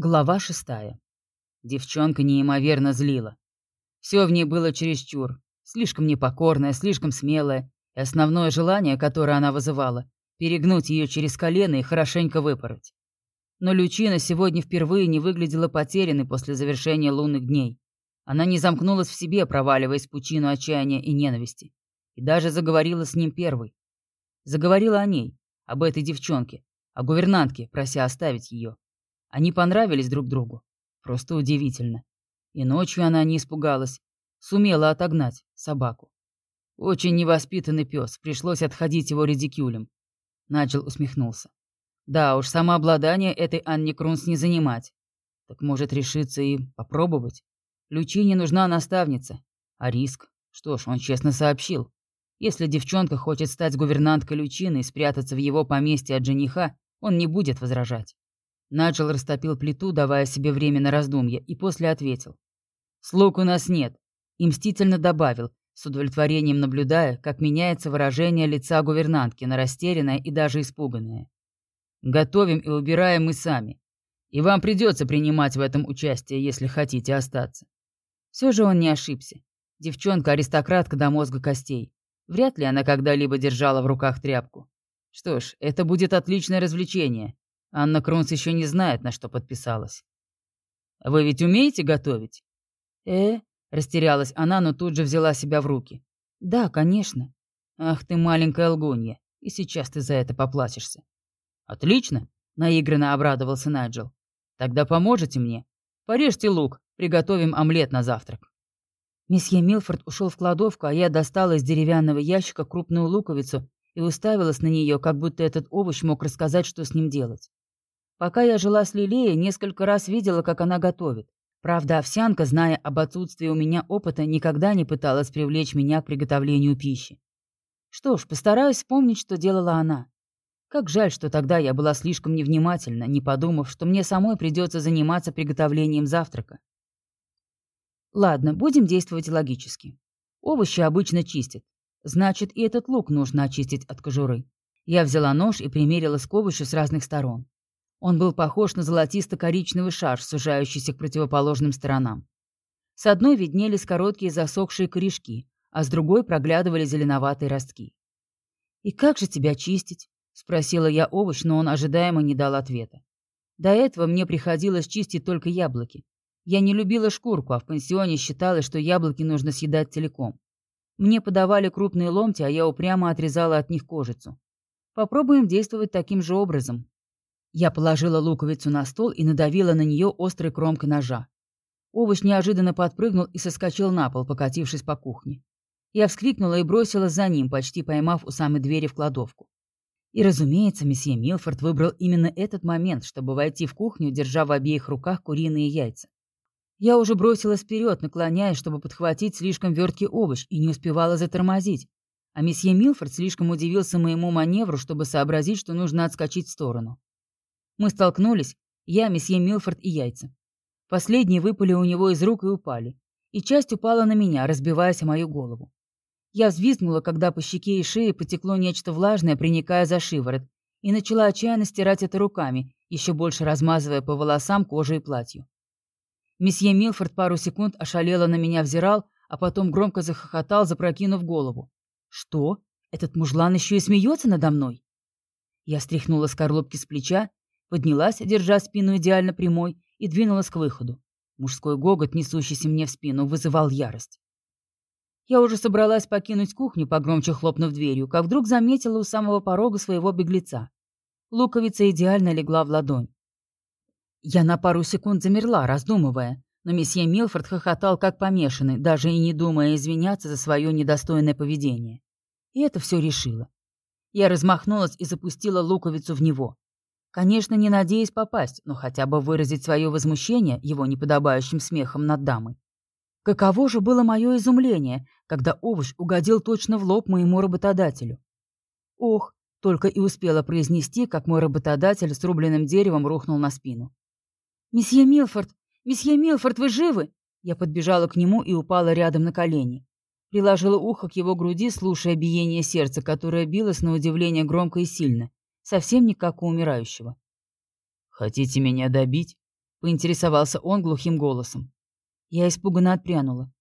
Глава шестая. Девчонка неимоверно злила. Все в ней было чересчур, слишком непокорная, слишком смелая, и основное желание, которое она вызывала, перегнуть ее через колено и хорошенько выпороть. Но Лючина сегодня впервые не выглядела потерянной после завершения лунных дней. Она не замкнулась в себе, проваливаясь в пучину отчаяния и ненависти. И даже заговорила с ним первой. Заговорила о ней, об этой девчонке, о гувернантке, прося оставить ее. Они понравились друг другу. Просто удивительно. И ночью она не испугалась. Сумела отогнать собаку. Очень невоспитанный пес, пришлось отходить его редикюлем. Начал усмехнулся. Да уж, самообладание этой Анне Крунс не занимать. Так может решиться и попробовать? Лючине нужна наставница. А риск? Что ж, он честно сообщил. Если девчонка хочет стать гувернанткой Лючины и спрятаться в его поместье от жениха, он не будет возражать. Начал растопил плиту, давая себе время на раздумье, и после ответил. «Слуг у нас нет», и мстительно добавил, с удовлетворением наблюдая, как меняется выражение лица гувернантки на растерянное и даже испуганное. «Готовим и убираем мы сами. И вам придется принимать в этом участие, если хотите остаться». Все же он не ошибся. Девчонка-аристократка до мозга костей. Вряд ли она когда-либо держала в руках тряпку. Что ж, это будет отличное развлечение, Анна Крунс еще не знает, на что подписалась. «Вы ведь умеете готовить?» «Э?» — растерялась она, но тут же взяла себя в руки. «Да, конечно». «Ах ты маленькая лгунья, и сейчас ты за это поплатишься». «Отлично!» — наигранно обрадовался Найджел. «Тогда поможете мне? Порежьте лук, приготовим омлет на завтрак». Месье Милфорд ушел в кладовку, а я достала из деревянного ящика крупную луковицу и уставилась на нее, как будто этот овощ мог рассказать, что с ним делать. Пока я жила с Лилеей, несколько раз видела, как она готовит. Правда, овсянка, зная об отсутствии у меня опыта, никогда не пыталась привлечь меня к приготовлению пищи. Что ж, постараюсь вспомнить, что делала она. Как жаль, что тогда я была слишком невнимательна, не подумав, что мне самой придется заниматься приготовлением завтрака. Ладно, будем действовать логически. Овощи обычно чистят. Значит, и этот лук нужно очистить от кожуры. Я взяла нож и примерила к овощу с разных сторон. Он был похож на золотисто-коричневый шар, сужающийся к противоположным сторонам. С одной виднелись короткие засохшие корешки, а с другой проглядывали зеленоватые ростки. «И как же тебя чистить?» — спросила я овощ, но он ожидаемо не дал ответа. До этого мне приходилось чистить только яблоки. Я не любила шкурку, а в пансионе считалось, что яблоки нужно съедать целиком. Мне подавали крупные ломти, а я упрямо отрезала от них кожицу. Попробуем действовать таким же образом. Я положила луковицу на стол и надавила на нее острой кромкой ножа. Овощ неожиданно подпрыгнул и соскочил на пол, покатившись по кухне. Я вскрикнула и бросилась за ним, почти поймав у самой двери в кладовку. И, разумеется, месье Милфорд выбрал именно этот момент, чтобы войти в кухню, держа в обеих руках куриные яйца. Я уже бросилась вперед, наклоняясь, чтобы подхватить слишком верткий овощ, и не успевала затормозить. А месье Милфорд слишком удивился моему маневру, чтобы сообразить, что нужно отскочить в сторону. Мы столкнулись, я, месье Милфорд и яйца. Последние выпали у него из рук и упали. И часть упала на меня, разбиваясь о мою голову. Я взвизгнула, когда по щеке и шее потекло нечто влажное, приникая за шиворот, и начала отчаянно стирать это руками, еще больше размазывая по волосам, коже и платью. Месье Милфорд пару секунд ошалело на меня взирал, а потом громко захохотал, запрокинув голову. «Что? Этот мужлан еще и смеется надо мной?» Я стряхнула скорлупки с плеча Поднялась, держа спину идеально прямой, и двинулась к выходу. Мужской гогот, несущийся мне в спину, вызывал ярость. Я уже собралась покинуть кухню, погромче хлопнув дверью, как вдруг заметила у самого порога своего беглеца. Луковица идеально легла в ладонь. Я на пару секунд замерла, раздумывая, но месье Милфорд хохотал как помешанный, даже и не думая извиняться за свое недостойное поведение. И это все решило. Я размахнулась и запустила луковицу в него. Конечно, не надеясь попасть, но хотя бы выразить свое возмущение его неподобающим смехом над дамой. Каково же было мое изумление, когда овощ угодил точно в лоб моему работодателю. Ох, только и успела произнести, как мой работодатель с рубленным деревом рухнул на спину. «Месье Милфорд! Месье Милфорд, вы живы?» Я подбежала к нему и упала рядом на колени. Приложила ухо к его груди, слушая биение сердца, которое билось на удивление громко и сильно совсем не как у умирающего. «Хотите меня добить?» — поинтересовался он глухим голосом. Я испуганно отпрянула.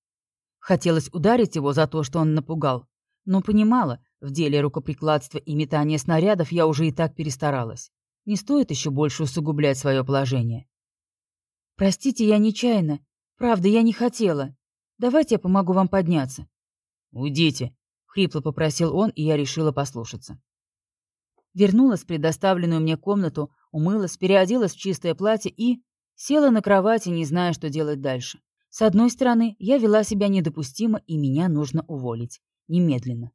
Хотелось ударить его за то, что он напугал, но понимала, в деле рукоприкладства и метания снарядов я уже и так перестаралась. Не стоит еще больше усугублять свое положение. «Простите, я нечаянно. Правда, я не хотела. Давайте я помогу вам подняться». «Уйдите», — хрипло попросил он, и я решила послушаться. Вернулась в предоставленную мне комнату, умылась, переоделась в чистое платье и... Села на кровати, не зная, что делать дальше. С одной стороны, я вела себя недопустимо, и меня нужно уволить. Немедленно.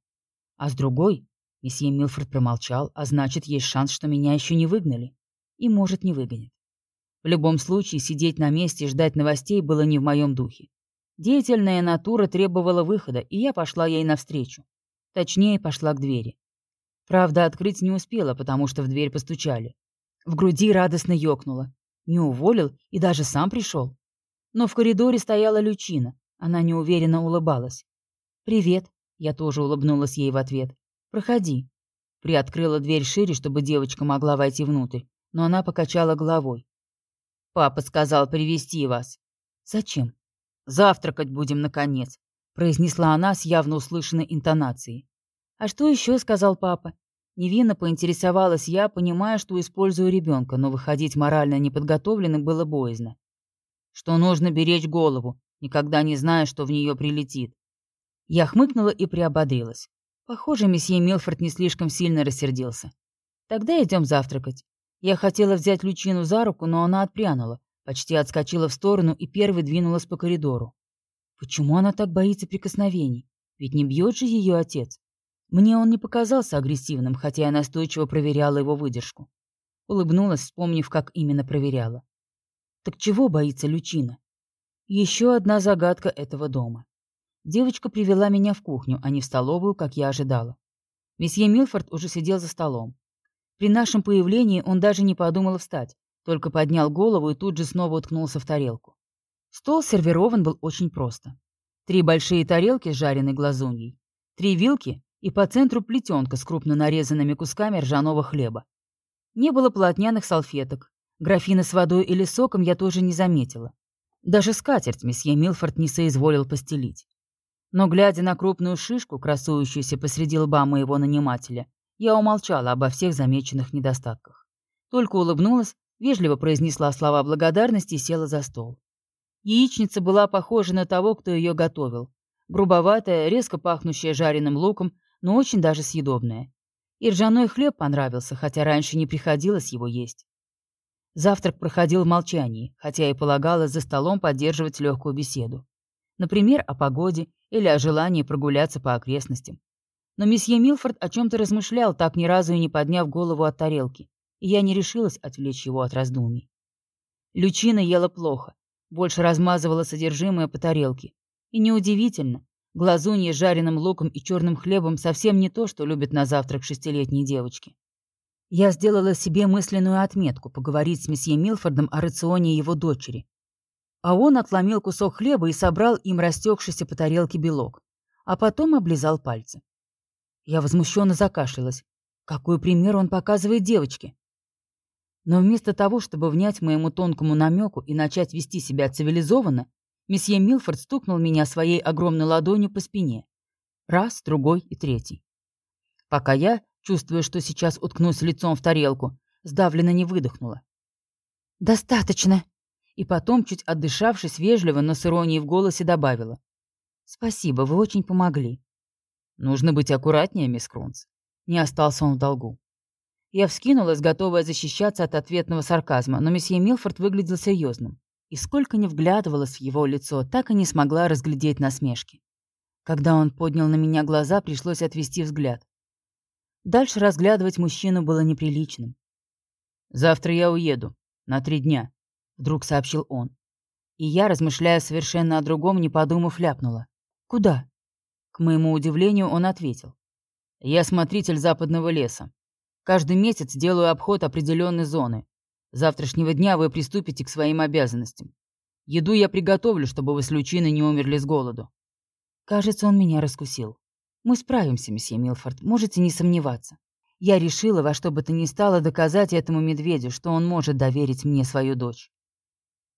А с другой, месье Милфорд промолчал, а значит, есть шанс, что меня еще не выгнали. И, может, не выгонят. В любом случае, сидеть на месте и ждать новостей было не в моем духе. Деятельная натура требовала выхода, и я пошла ей навстречу. Точнее, пошла к двери. Правда, открыть не успела, потому что в дверь постучали. В груди радостно ёкнуло. Не уволил и даже сам пришел. Но в коридоре стояла Лючина. Она неуверенно улыбалась. «Привет», я тоже улыбнулась ей в ответ. «Проходи». Приоткрыла дверь шире, чтобы девочка могла войти внутрь, но она покачала головой. «Папа сказал привести вас». «Зачем?» «Завтракать будем, наконец», — произнесла она с явно услышанной интонацией. «А что еще?» — сказал папа. Невинно поинтересовалась я, понимая, что использую ребенка, но выходить морально неподготовленным было боязно. Что нужно беречь голову, никогда не зная, что в нее прилетит. Я хмыкнула и приободрилась. Похоже, месье Милфорд не слишком сильно рассердился. Тогда идем завтракать. Я хотела взять Лючину за руку, но она отпрянула, почти отскочила в сторону и первой двинулась по коридору. Почему она так боится прикосновений? Ведь не бьет же ее отец. Мне он не показался агрессивным, хотя я настойчиво проверяла его выдержку. Улыбнулась, вспомнив, как именно проверяла. Так чего боится Лючина? Еще одна загадка этого дома. Девочка привела меня в кухню, а не в столовую, как я ожидала. Месье Милфорд уже сидел за столом. При нашем появлении он даже не подумал встать, только поднял голову и тут же снова уткнулся в тарелку. Стол сервирован был очень просто. Три большие тарелки с жареной глазуньей, три вилки и по центру плетенка с крупно нарезанными кусками ржаного хлеба. Не было полотняных салфеток. Графина с водой или соком я тоже не заметила. Даже скатерть месье Милфорд не соизволил постелить. Но, глядя на крупную шишку, красующуюся посреди лба моего нанимателя, я умолчала обо всех замеченных недостатках. Только улыбнулась, вежливо произнесла слова благодарности и села за стол. Яичница была похожа на того, кто ее готовил. Грубоватая, резко пахнущая жареным луком, но очень даже съедобная. И ржаной хлеб понравился, хотя раньше не приходилось его есть. Завтрак проходил в молчании, хотя и полагалось за столом поддерживать легкую беседу. Например, о погоде или о желании прогуляться по окрестностям. Но месье Милфорд о чем-то размышлял, так ни разу и не подняв голову от тарелки, и я не решилась отвлечь его от раздумий. Лючина ела плохо, больше размазывала содержимое по тарелке. И неудивительно, глазунья с жареным луком и черным хлебом совсем не то, что любят на завтрак шестилетние девочки. Я сделала себе мысленную отметку поговорить с месье Милфордом о рационе его дочери, а он отломил кусок хлеба и собрал им растекшийся по тарелке белок, а потом облизал пальцы. Я возмущенно закашлялась. Какой пример он показывает девочке? Но вместо того, чтобы внять моему тонкому намеку и начать вести себя цивилизованно, месье Милфорд стукнул меня своей огромной ладонью по спине. Раз, другой и третий. Пока я, чувствуя, что сейчас уткнусь лицом в тарелку, сдавленно не выдохнула. «Достаточно!» и потом, чуть отдышавшись вежливо, но с иронией в голосе добавила. «Спасибо, вы очень помогли». «Нужно быть аккуратнее, мисс Крунс». Не остался он в долгу. Я вскинулась, готовая защищаться от ответного сарказма, но месье Милфорд выглядел серьезным. И сколько ни вглядывалась в его лицо, так и не смогла разглядеть насмешки. Когда он поднял на меня глаза, пришлось отвести взгляд. Дальше разглядывать мужчину было неприличным. «Завтра я уеду. На три дня вдруг сообщил он. И я, размышляя совершенно о другом, не подумав, ляпнула. «Куда?» К моему удивлению, он ответил. «Я смотритель западного леса. Каждый месяц делаю обход определенной зоны. Завтрашнего дня вы приступите к своим обязанностям. Еду я приготовлю, чтобы вы с Лючиной не умерли с голоду». Кажется, он меня раскусил. «Мы справимся, месье Милфорд, можете не сомневаться. Я решила во что бы то ни стало доказать этому медведю, что он может доверить мне свою дочь.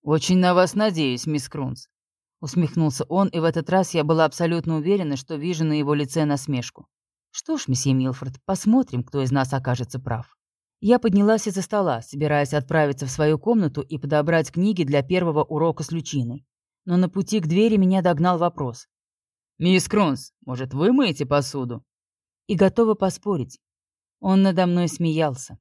«Очень на вас надеюсь, мисс Крунс», — усмехнулся он, и в этот раз я была абсолютно уверена, что вижу на его лице насмешку. «Что ж, месье Милфорд, посмотрим, кто из нас окажется прав». Я поднялась из-за стола, собираясь отправиться в свою комнату и подобрать книги для первого урока с лючиной. Но на пути к двери меня догнал вопрос. «Мисс Крунс, может, вы моете посуду?» И готова поспорить. Он надо мной смеялся.